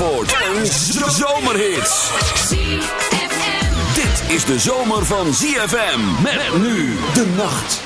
Zandvoort en zomerhits. Dit is de zomer van ZFM. Met, met nu de nacht.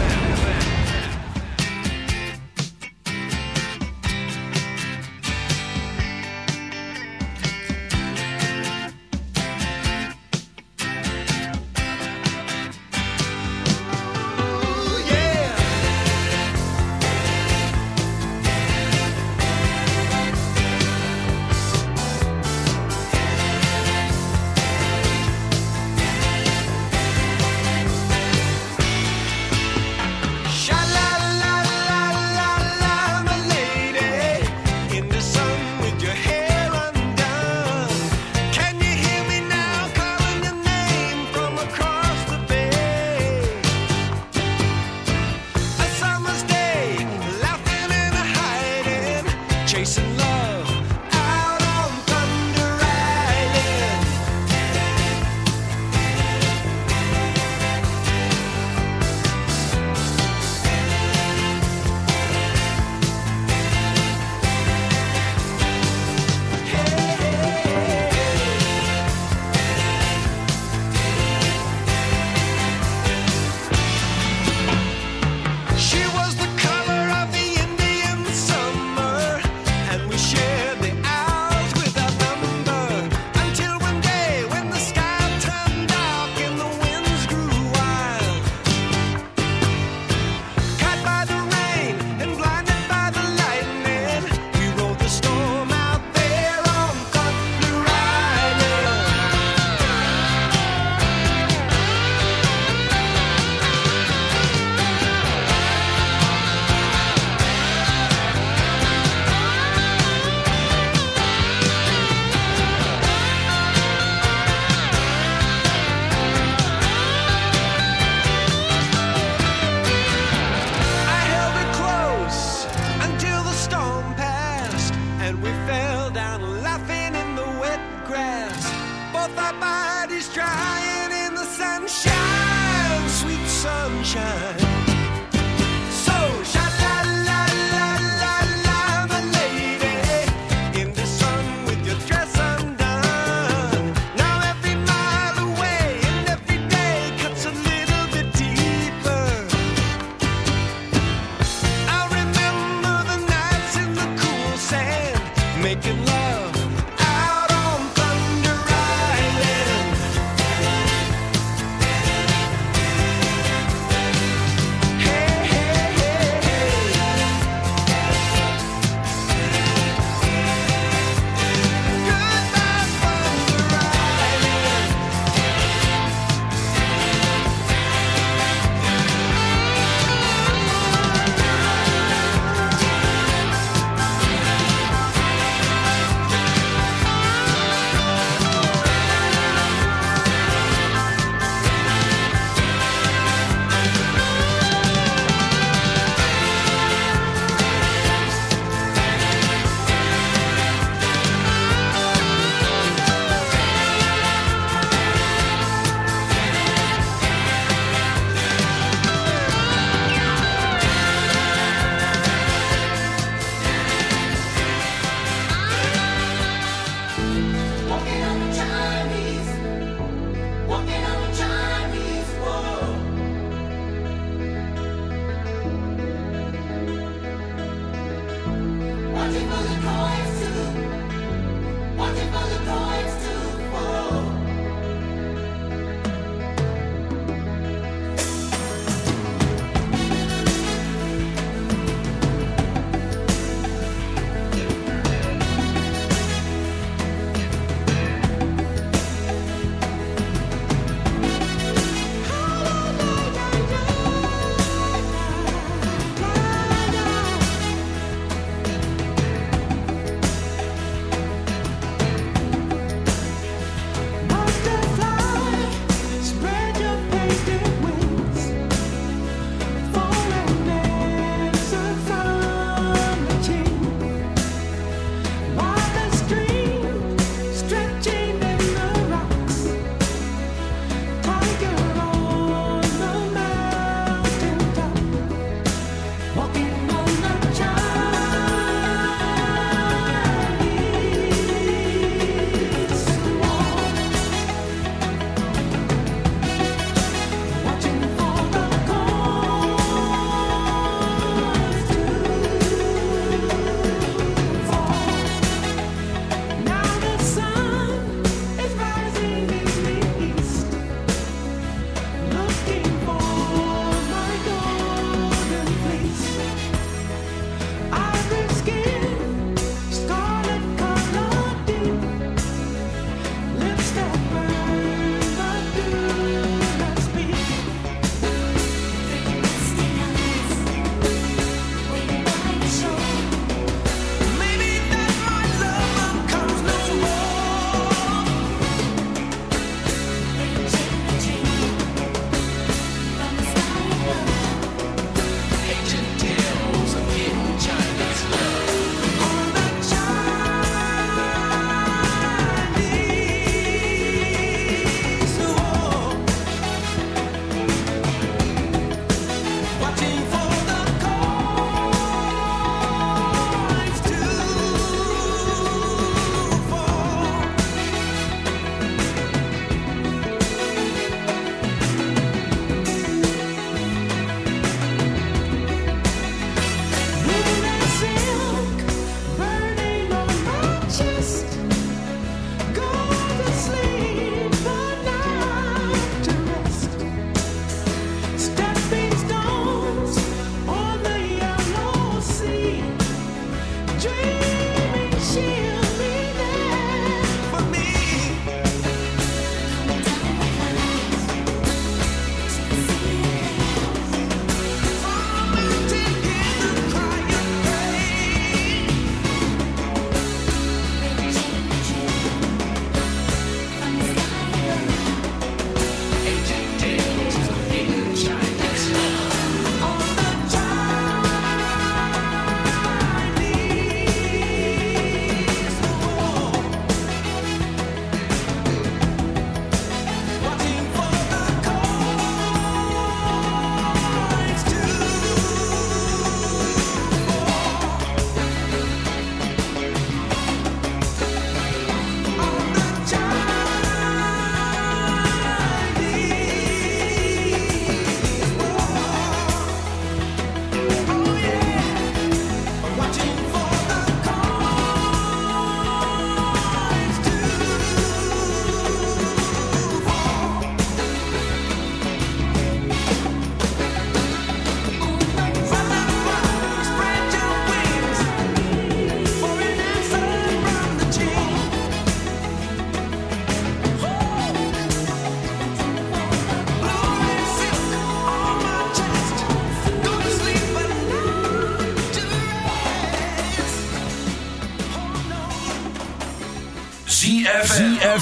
sunshine.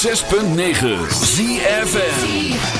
106.9 ZFM.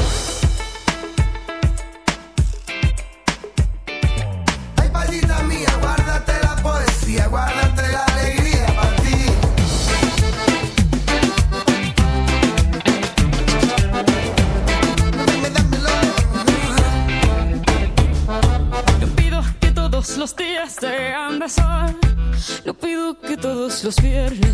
das wird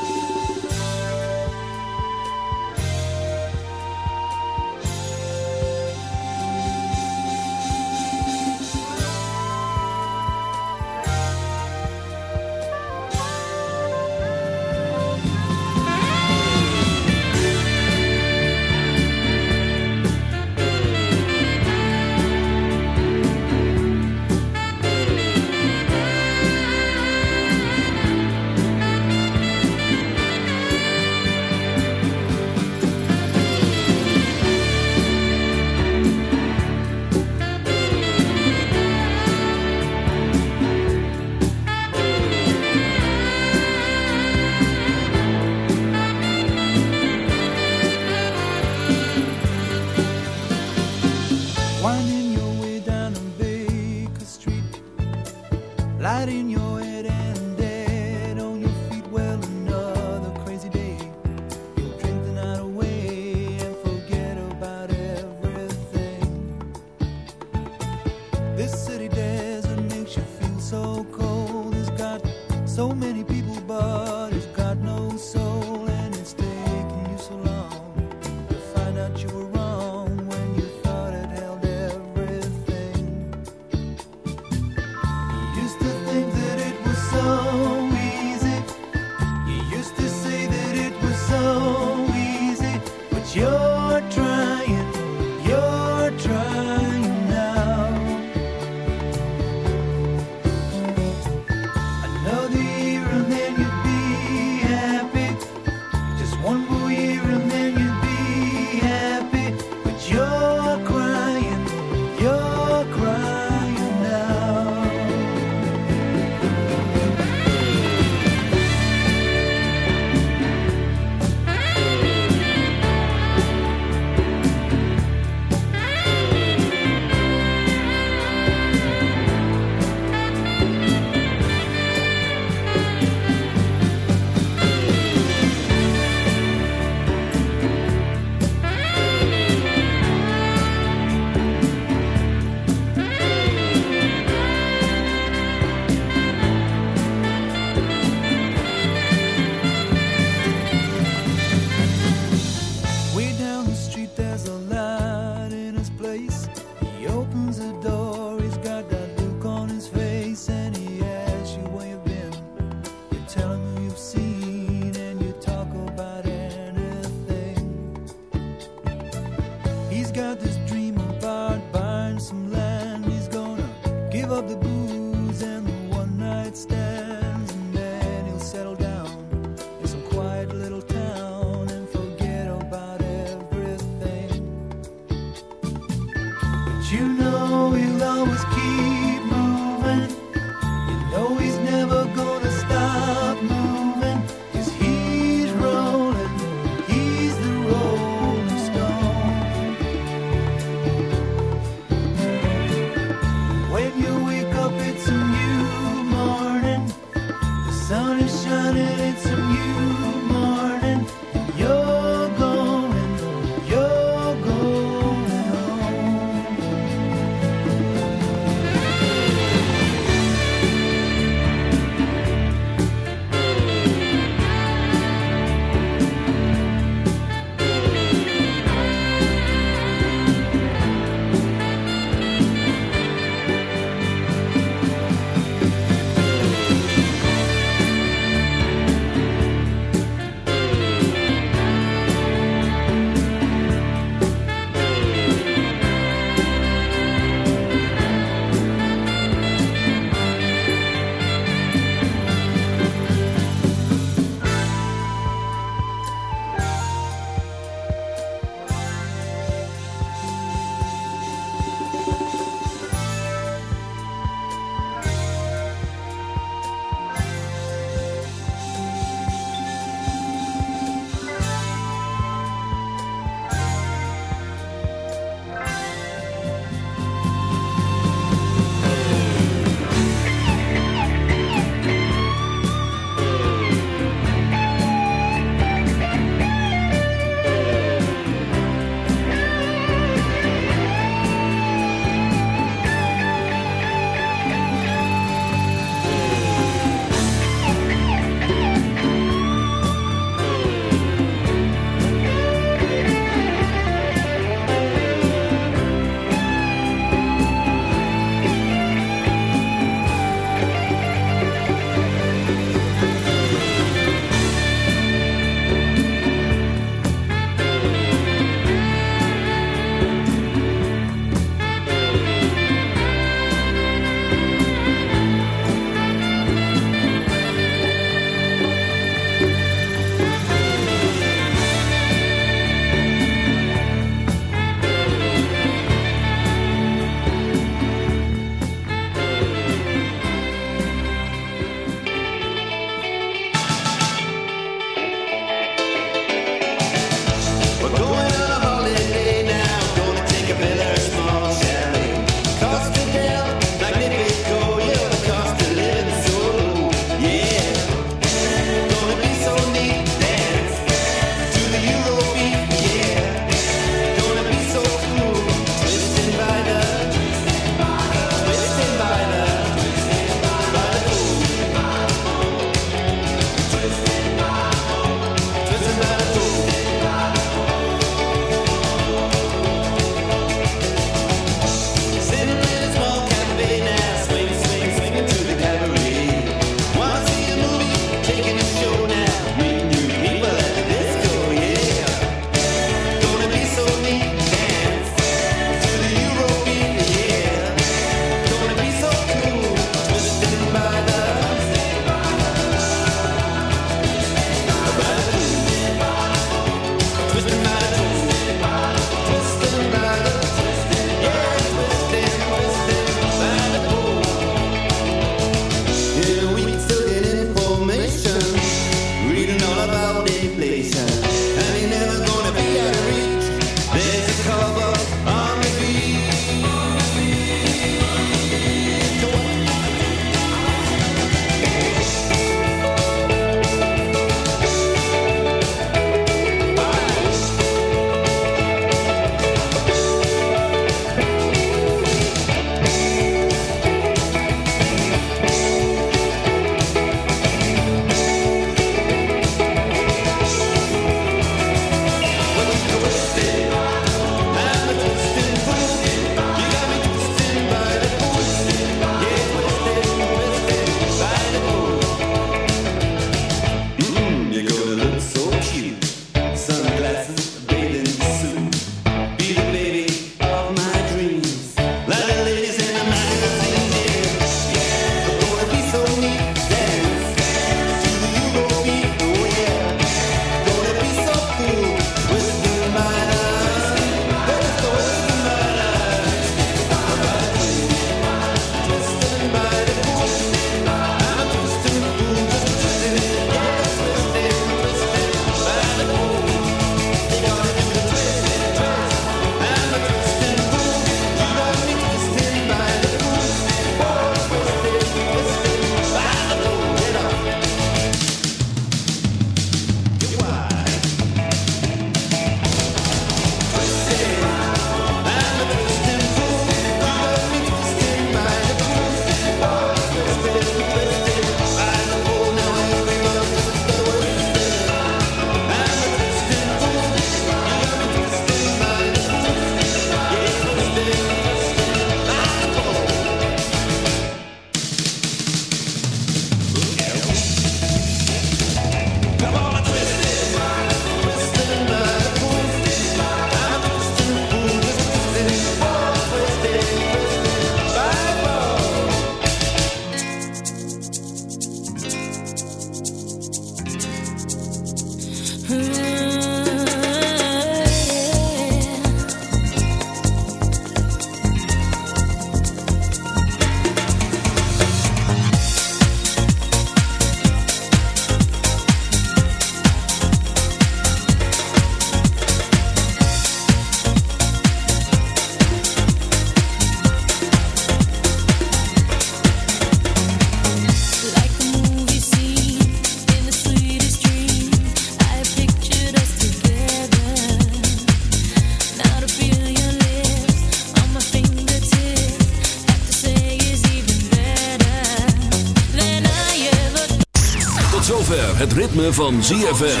ritme van ZFM.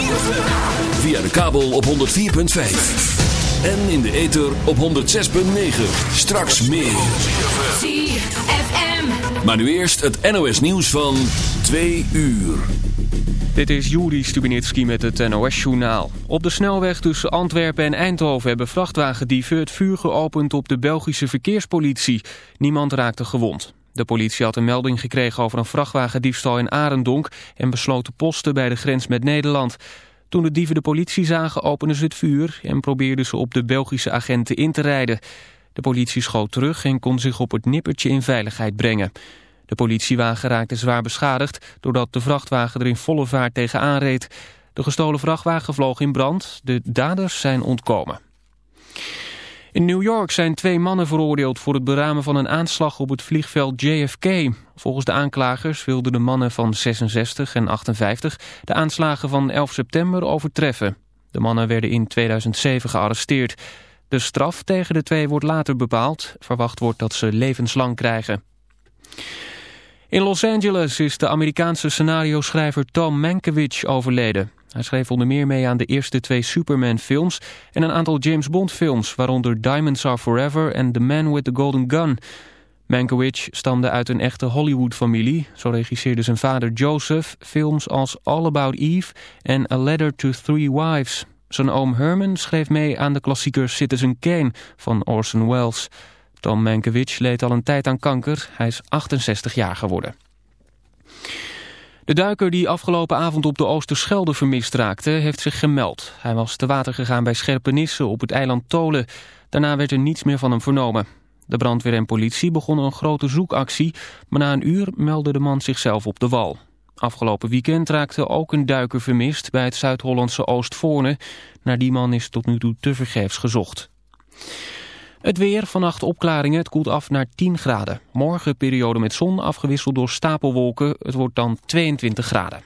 Via de kabel op 104.5. En in de ether op 106.9. Straks meer. ZFM. Maar nu eerst het NOS nieuws van 2 uur. Dit is Juri Stubinitski met het NOS-journaal. Op de snelweg tussen Antwerpen en Eindhoven hebben vrachtwagendieven het vuur geopend op de Belgische verkeerspolitie. Niemand raakte gewond. De politie had een melding gekregen over een vrachtwagendiefstal in Arendonk en besloot te posten bij de grens met Nederland. Toen de dieven de politie zagen openden ze het vuur en probeerden ze op de Belgische agenten in te rijden. De politie schoot terug en kon zich op het nippertje in veiligheid brengen. De politiewagen raakte zwaar beschadigd doordat de vrachtwagen er in volle vaart tegenaan reed. De gestolen vrachtwagen vloog in brand. De daders zijn ontkomen. In New York zijn twee mannen veroordeeld voor het beramen van een aanslag op het vliegveld JFK. Volgens de aanklagers wilden de mannen van 66 en 58 de aanslagen van 11 september overtreffen. De mannen werden in 2007 gearresteerd. De straf tegen de twee wordt later bepaald. Verwacht wordt dat ze levenslang krijgen. In Los Angeles is de Amerikaanse scenario-schrijver Tom Mankiewicz overleden. Hij schreef onder meer mee aan de eerste twee Superman-films en een aantal James Bond-films, waaronder Diamonds Are Forever en The Man with the Golden Gun. Mankiewicz stamde uit een echte Hollywood-familie. Zo regisseerde zijn vader Joseph films als All About Eve en A Letter to Three Wives. Zijn oom Herman schreef mee aan de klassieker Citizen Kane van Orson Welles. Tom Mankiewicz leed al een tijd aan kanker. Hij is 68 jaar geworden. De duiker die afgelopen avond op de Oosterschelde vermist raakte, heeft zich gemeld. Hij was te water gegaan bij Scherpenisse op het eiland Tolen. Daarna werd er niets meer van hem vernomen. De brandweer en politie begonnen een grote zoekactie, maar na een uur meldde de man zichzelf op de wal. Afgelopen weekend raakte ook een duiker vermist bij het Zuid-Hollandse Oostvoorne. Naar die man is tot nu toe tevergeefs gezocht. Het weer, vannacht opklaringen, het koelt af naar 10 graden. Morgen periode met zon, afgewisseld door stapelwolken. Het wordt dan 22 graden.